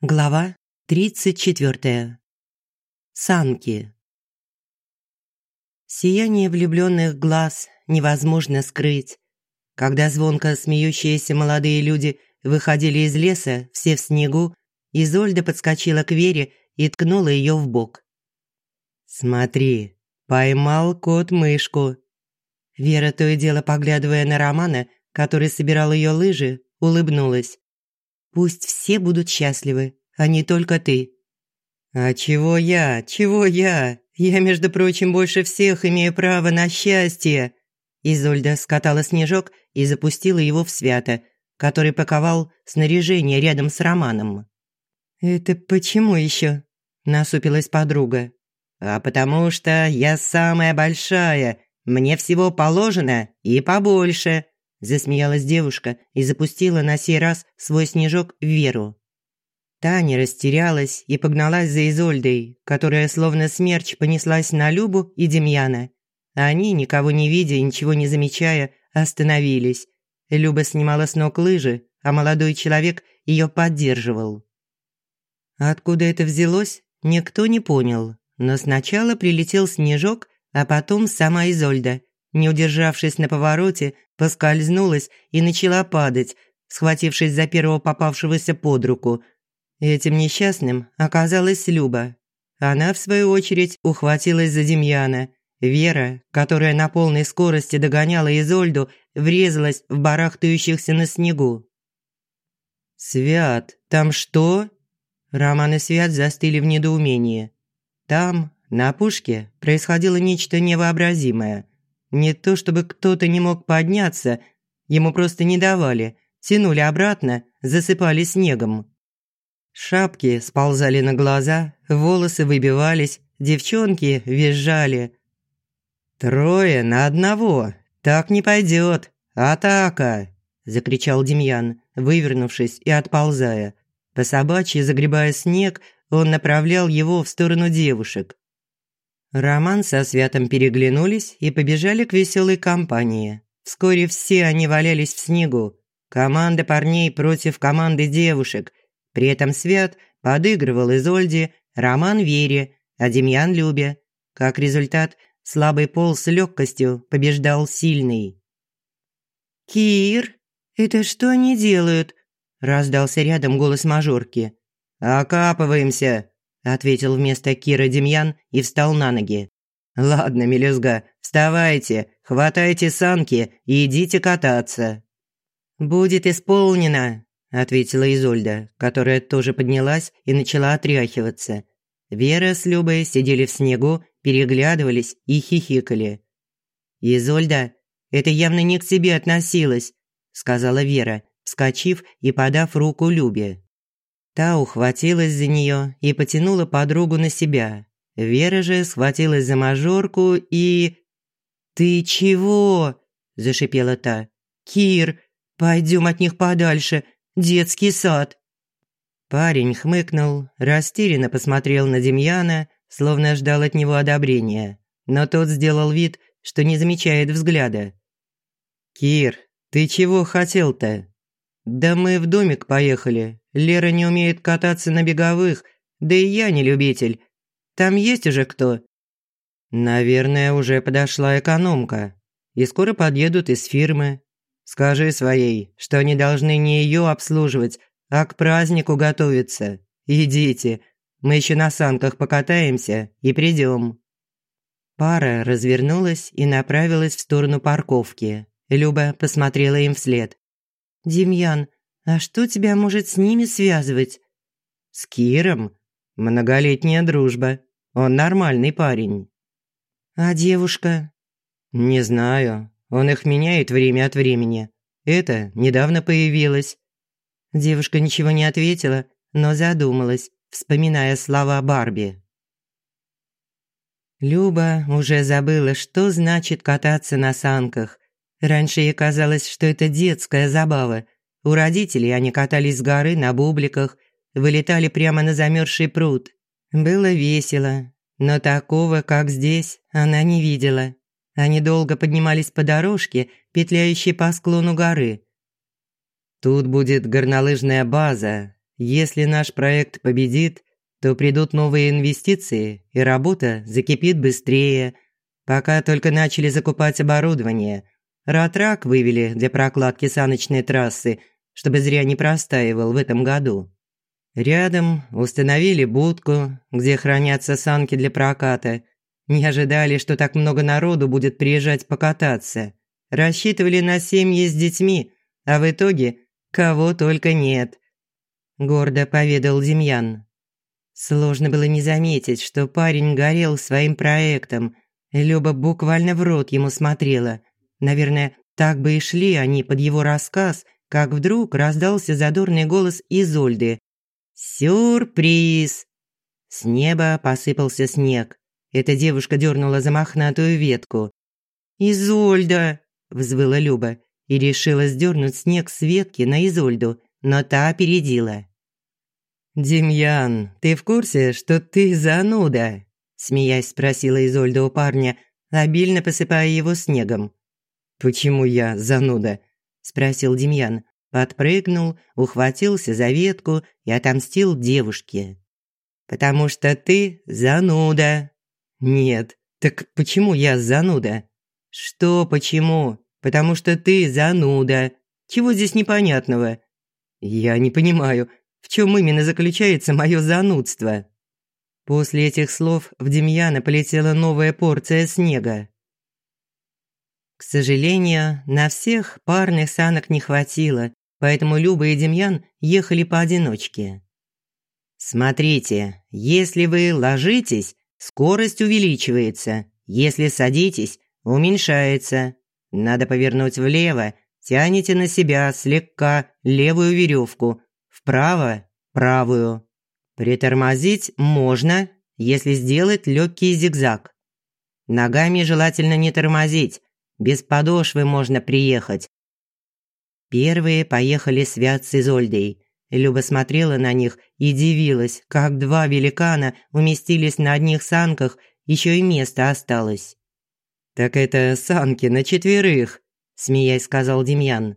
Глава 34. Санки. Сияние влюбленных глаз невозможно скрыть. Когда звонко смеющиеся молодые люди выходили из леса, все в снегу, Изольда подскочила к Вере и ткнула ее в бок. «Смотри, поймал кот мышку». Вера, то и дело поглядывая на Романа, который собирал ее лыжи, улыбнулась. Пусть все будут счастливы, а не только ты». «А чего я? Чего я? Я, между прочим, больше всех имею право на счастье!» Изольда скатала снежок и запустила его в свято, который паковал снаряжение рядом с Романом. «Это почему еще?» – насупилась подруга. «А потому что я самая большая, мне всего положено и побольше», Засмеялась девушка и запустила на сей раз свой снежок в Веру. Таня растерялась и погналась за Изольдой, которая словно смерч понеслась на Любу и Демьяна. Они, никого не видя и ничего не замечая, остановились. Люба снимала с ног лыжи, а молодой человек ее поддерживал. Откуда это взялось, никто не понял, но сначала прилетел снежок, а потом сама Изольда. Не удержавшись на повороте, поскользнулась и начала падать, схватившись за первого попавшегося под руку. Этим несчастным оказалась Люба. Она, в свою очередь, ухватилась за Демьяна. Вера, которая на полной скорости догоняла Изольду, врезалась в барахтающихся на снегу. «Свят, там что?» Роман и Свят застыли в недоумении. Там, на опушке, происходило нечто невообразимое. Не то чтобы кто-то не мог подняться, ему просто не давали, тянули обратно, засыпали снегом. Шапки сползали на глаза, волосы выбивались, девчонки визжали. «Трое на одного, так не пойдет, атака!» – закричал Демьян, вывернувшись и отползая. По собачьи, загребая снег, он направлял его в сторону девушек. Роман со Святом переглянулись и побежали к веселой компании. Вскоре все они валялись в снегу. Команда парней против команды девушек. При этом Свят подыгрывал Изольде, Роман Вере, а Демьян Любе. Как результат, слабый пол с легкостью побеждал сильный. «Кир, это что они делают?» – раздался рядом голос мажорки. «Окапываемся», ответил вместо Кира Демьян и встал на ноги. «Ладно, мелюзга, вставайте, хватайте санки и идите кататься». «Будет исполнено», – ответила Изольда, которая тоже поднялась и начала отряхиваться. Вера с Любой сидели в снегу, переглядывались и хихикали. «Изольда, это явно не к тебе относилось», – сказала Вера, вскочив и подав руку Любе. Та ухватилась за нее и потянула подругу на себя. Вера же схватилась за мажорку и... «Ты чего?» – зашипела та. «Кир, пойдем от них подальше. Детский сад». Парень хмыкнул, растерянно посмотрел на Демьяна, словно ждал от него одобрения. Но тот сделал вид, что не замечает взгляда. «Кир, ты чего хотел-то?» «Да мы в домик поехали. Лера не умеет кататься на беговых, да и я не любитель. Там есть уже кто?» «Наверное, уже подошла экономка. И скоро подъедут из фирмы. Скажи своей, что они должны не ее обслуживать, а к празднику готовиться. Идите, мы еще на санках покатаемся и придем». Пара развернулась и направилась в сторону парковки. Люба посмотрела им вслед. «Демьян, а что тебя может с ними связывать?» «С Киром? Многолетняя дружба. Он нормальный парень». «А девушка?» «Не знаю. Он их меняет время от времени. Это недавно появилось». Девушка ничего не ответила, но задумалась, вспоминая слова Барби. Люба уже забыла, что значит кататься на санках. Раньше ей казалось, что это детская забава. У родителей они катались с горы на бубликах, вылетали прямо на замерзший пруд. Было весело, но такого, как здесь, она не видела. Они долго поднимались по дорожке, петляющей по склону горы. «Тут будет горнолыжная база. Если наш проект победит, то придут новые инвестиции, и работа закипит быстрее. Пока только начали закупать оборудование. Ратрак вывели для прокладки саночной трассы, чтобы зря не простаивал в этом году. Рядом установили будку, где хранятся санки для проката. Не ожидали, что так много народу будет приезжать покататься. Рассчитывали на семьи с детьми, а в итоге кого только нет. Гордо поведал Демьян. Сложно было не заметить, что парень горел своим проектом. Люба буквально в рот ему смотрела. Наверное, так бы и шли они под его рассказ, как вдруг раздался задорный голос Изольды. «Сюрприз!» С неба посыпался снег. Эта девушка дернула за мохнатую ветку. «Изольда!» – взвыла Люба и решила сдернуть снег с ветки на Изольду, но та опередила. «Демьян, ты в курсе, что ты зануда?» Смеясь спросила Изольда у парня, обильно посыпая его снегом. «Почему я зануда?» Спросил Демьян, подпрыгнул, ухватился за ветку и отомстил девушке. «Потому что ты зануда». «Нет, так почему я зануда?» «Что почему? Потому что ты зануда. Чего здесь непонятного?» «Я не понимаю, в чем именно заключается мое занудство. После этих слов в Демьяна полетела новая порция снега. К сожалению, на всех парных санок не хватило, поэтому Люба и Демьян ехали поодиночке. «Смотрите, если вы ложитесь, скорость увеличивается, если садитесь, уменьшается. Надо повернуть влево, тянете на себя слегка левую веревку, вправо – правую. Притормозить можно, если сделать легкий зигзаг. Ногами желательно не тормозить, без подошвы можно приехать. Первые поехали Свят с Изольдой. Люба смотрела на них и дивилась, как два великана уместились на одних санках, еще и место осталось. «Так это санки на четверых», – смеясь сказал Демьян.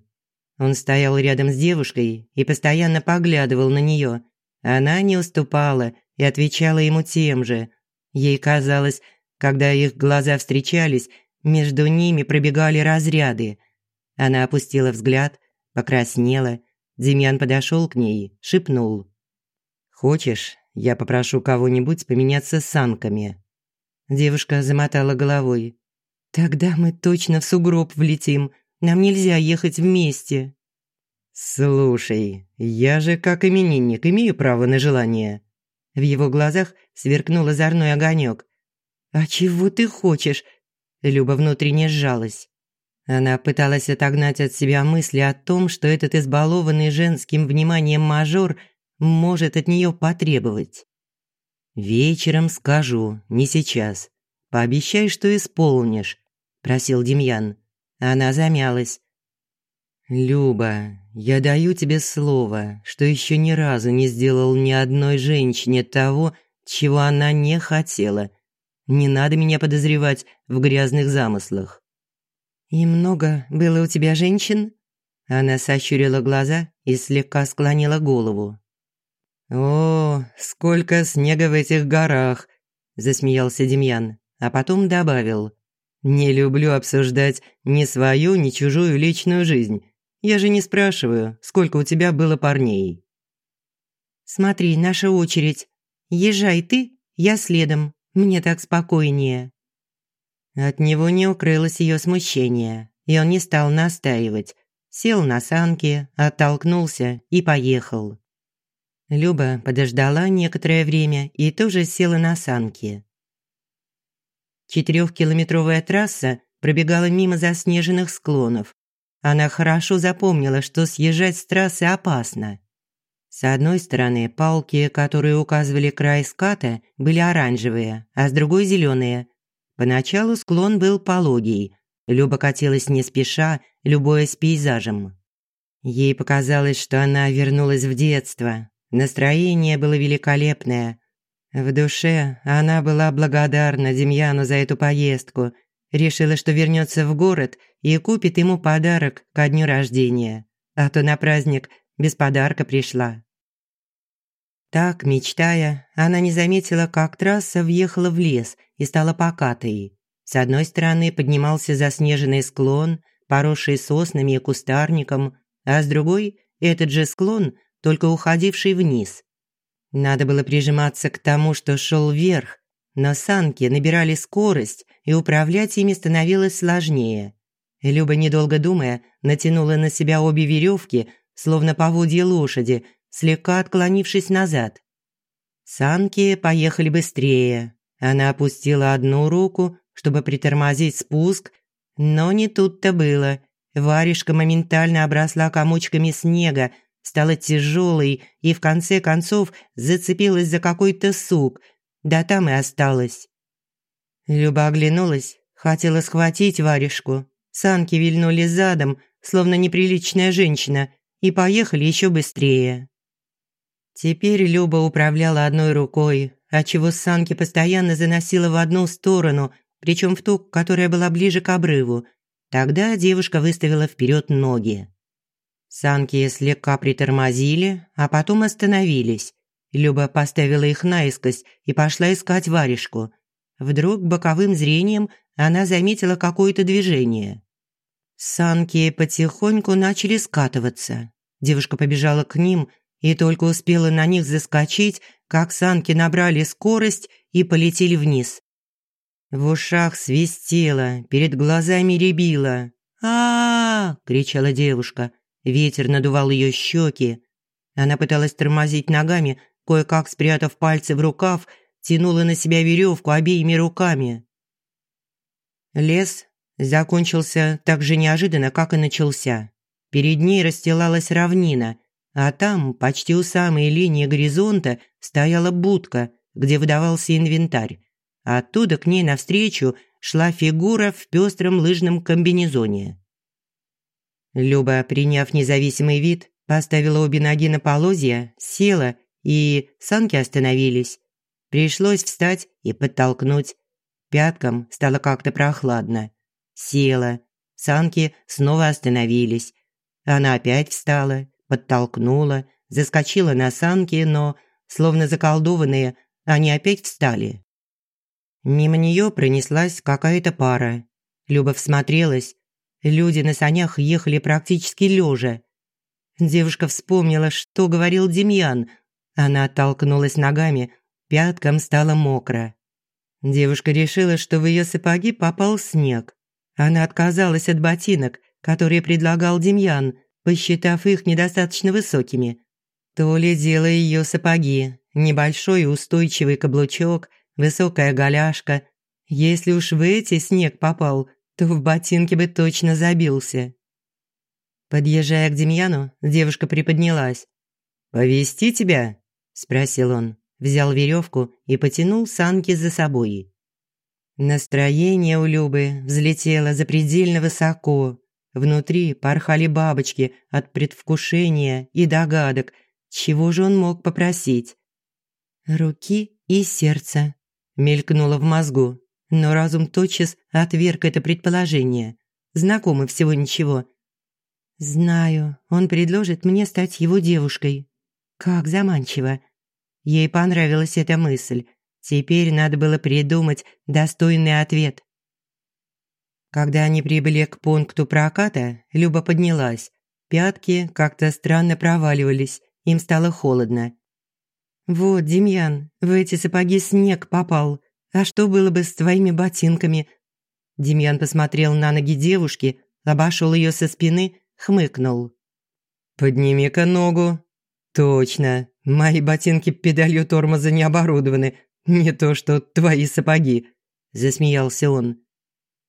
Он стоял рядом с девушкой и постоянно поглядывал на нее. Она не уступала и отвечала ему тем же. Ей казалось, когда их глаза встречались, между ними пробегали разряды. Она опустила взгляд, покраснела. Демьян подошел к ней, шепнул. «Хочешь, я попрошу кого-нибудь поменяться санками?» Девушка замотала головой. «Тогда мы точно в сугроб влетим. Нам нельзя ехать вместе». «Слушай, я же как именинник имею право на желание». В его глазах сверкнул озорной огонек. «А чего ты хочешь?» Люба внутренне сжалась. Она пыталась отогнать от себя мысли о том, что этот избалованный женским вниманием мажор может от нее потребовать. «Вечером скажу, не сейчас. Пообещай, что исполнишь», – просил Демьян. Она замялась. «Люба, я даю тебе слово, что еще ни разу не сделал ни одной женщине того, чего она не хотела. Не надо меня подозревать в грязных замыслах». «И много было у тебя женщин?» Она сощурила глаза и слегка склонила голову. «О, сколько снега в этих горах!» – засмеялся Демьян, а потом добавил. Не люблю обсуждать ни свою, ни чужую личную жизнь. Я же не спрашиваю, сколько у тебя было парней. Смотри, наша очередь. Езжай ты, я следом. Мне так спокойнее. От него не укрылось ее смущение, и он не стал настаивать. Сел на санки, оттолкнулся и поехал. Люба подождала некоторое время и тоже села на санки. Четырехкилометровая трасса пробегала мимо заснеженных склонов. Она хорошо запомнила, что съезжать с трассы опасно. С одной стороны, палки, которые указывали край ската, были оранжевые, а с другой – зеленые. Поначалу склон был пологий. Люба катилась не спеша, любуясь пейзажем. Ей показалось, что она вернулась в детство. Настроение было великолепное. В душе она была благодарна Демьяну за эту поездку. Решила, что вернется в город и купит ему подарок ко дню рождения. А то на праздник без подарка пришла. Так, мечтая, она не заметила, как трасса въехала в лес и стала покатой. С одной стороны поднимался заснеженный склон, поросший соснами и кустарником, а с другой – этот же склон, только уходивший вниз. Надо было прижиматься к тому, что шел вверх, но санки набирали скорость, и управлять ими становилось сложнее. Люба, недолго думая, натянула на себя обе веревки, словно поводья лошади, слегка отклонившись назад. Санки поехали быстрее. Она опустила одну руку, чтобы притормозить спуск, но не тут-то было. Варежка моментально обросла комочками снега, стала тяжелой и в конце концов зацепилась за какой-то сук, да там и осталась. Люба оглянулась, хотела схватить варежку. Санки вильнули задом, словно неприличная женщина, и поехали еще быстрее. Теперь Люба управляла одной рукой, отчего санки постоянно заносила в одну сторону, причем в ту, которая была ближе к обрыву. Тогда девушка выставила вперед ноги. Санки слегка притормозили, а потом остановились. Люба поставила их наискось и пошла искать варежку. Вдруг боковым зрением она заметила какое-то движение. Санки потихоньку начали скатываться. Девушка побежала к ним и только успела на них заскочить, как санки набрали скорость и полетели вниз. В ушах свистело, перед глазами рябило. а, -а, -а кричала девушка. Ветер надувал ее щеки. Она пыталась тормозить ногами, кое-как спрятав пальцы в рукав, тянула на себя веревку обеими руками. Лес закончился так же неожиданно, как и начался. Перед ней расстилалась равнина, а там, почти у самой линии горизонта, стояла будка, где выдавался инвентарь. Оттуда к ней навстречу шла фигура в пестром лыжном комбинезоне. Люба, приняв независимый вид, поставила обе ноги на полозья, села, и санки остановились. Пришлось встать и подтолкнуть. Пяткам стало как-то прохладно. Села. Санки снова остановились. Она опять встала, подтолкнула, заскочила на санки, но, словно заколдованные, они опять встали. Мимо нее пронеслась какая-то пара. Люба всмотрелась. Люди на санях ехали практически лежа. Девушка вспомнила, что говорил Демьян. Она оттолкнулась ногами, пяткам стало мокро. Девушка решила, что в ее сапоги попал снег. Она отказалась от ботинок, которые предлагал Демьян, посчитав их недостаточно высокими. То ли дело ее сапоги, небольшой устойчивый каблучок, высокая голяшка. Если уж в эти снег попал, то в ботинке бы точно забился. Подъезжая к Демьяну, девушка приподнялась. «Повести тебя?» – спросил он, взял веревку и потянул санки за собой. Настроение у Любы взлетело запредельно высоко. Внутри порхали бабочки от предвкушения и догадок, чего же он мог попросить. «Руки и сердце», – мелькнуло в мозгу, но разум тотчас отверг это предположение. Знакомы всего ничего. «Знаю, он предложит мне стать его девушкой. Как заманчиво!» Ей понравилась эта мысль. Теперь надо было придумать достойный ответ. Когда они прибыли к пункту проката, Люба поднялась. Пятки как-то странно проваливались, им стало холодно. «Вот, Демьян, в эти сапоги снег попал. А что было бы с твоими ботинками?» Демьян посмотрел на ноги девушки, обошел ее со спины, хмыкнул. «Подними-ка ногу». «Точно, мои ботинки педалью тормоза не оборудованы, не то что твои сапоги», – засмеялся он.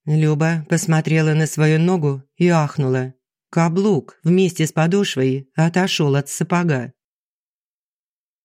Люба посмотрела на свою ногу и ахнула. Каблук вместе с подошвой отошел от сапога.